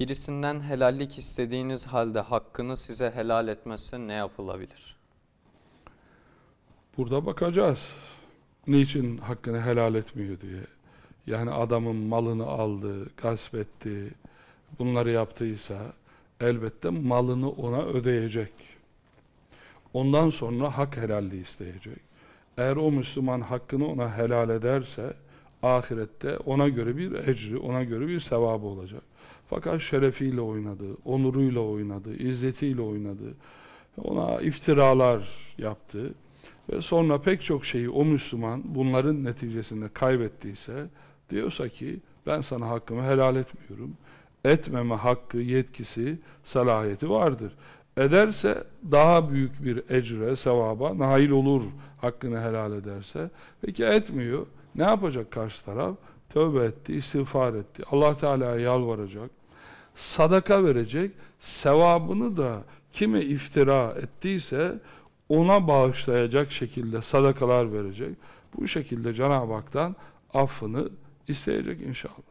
Birisinden helallik istediğiniz halde hakkını size helal etmezse ne yapılabilir? Burada bakacağız. Niçin hakkını helal etmiyor diye. Yani adamın malını aldı, gasp etti, bunları yaptıysa elbette malını ona ödeyecek. Ondan sonra hak helalliği isteyecek. Eğer o Müslüman hakkını ona helal ederse ahirette ona göre bir ecri, ona göre bir sevabı olacak. Fakat şerefiyle oynadı, onuruyla oynadı, izzetiyle oynadı. Ona iftiralar yaptı. Ve sonra pek çok şeyi o Müslüman bunların neticesinde kaybettiyse diyorsa ki ben sana hakkımı helal etmiyorum. Etmeme hakkı, yetkisi, salahiyeti vardır. Ederse daha büyük bir ecre, sevaba nail olur hakkını helal ederse. Peki etmiyor. Ne yapacak karşı taraf? Tövbe etti, istiğfar etti. Allah Teala'ya yalvaracak. Sadaka verecek. Sevabını da kime iftira ettiyse ona bağışlayacak şekilde sadakalar verecek. Bu şekilde Cenab-ı Hak'tan affını isteyecek inşallah.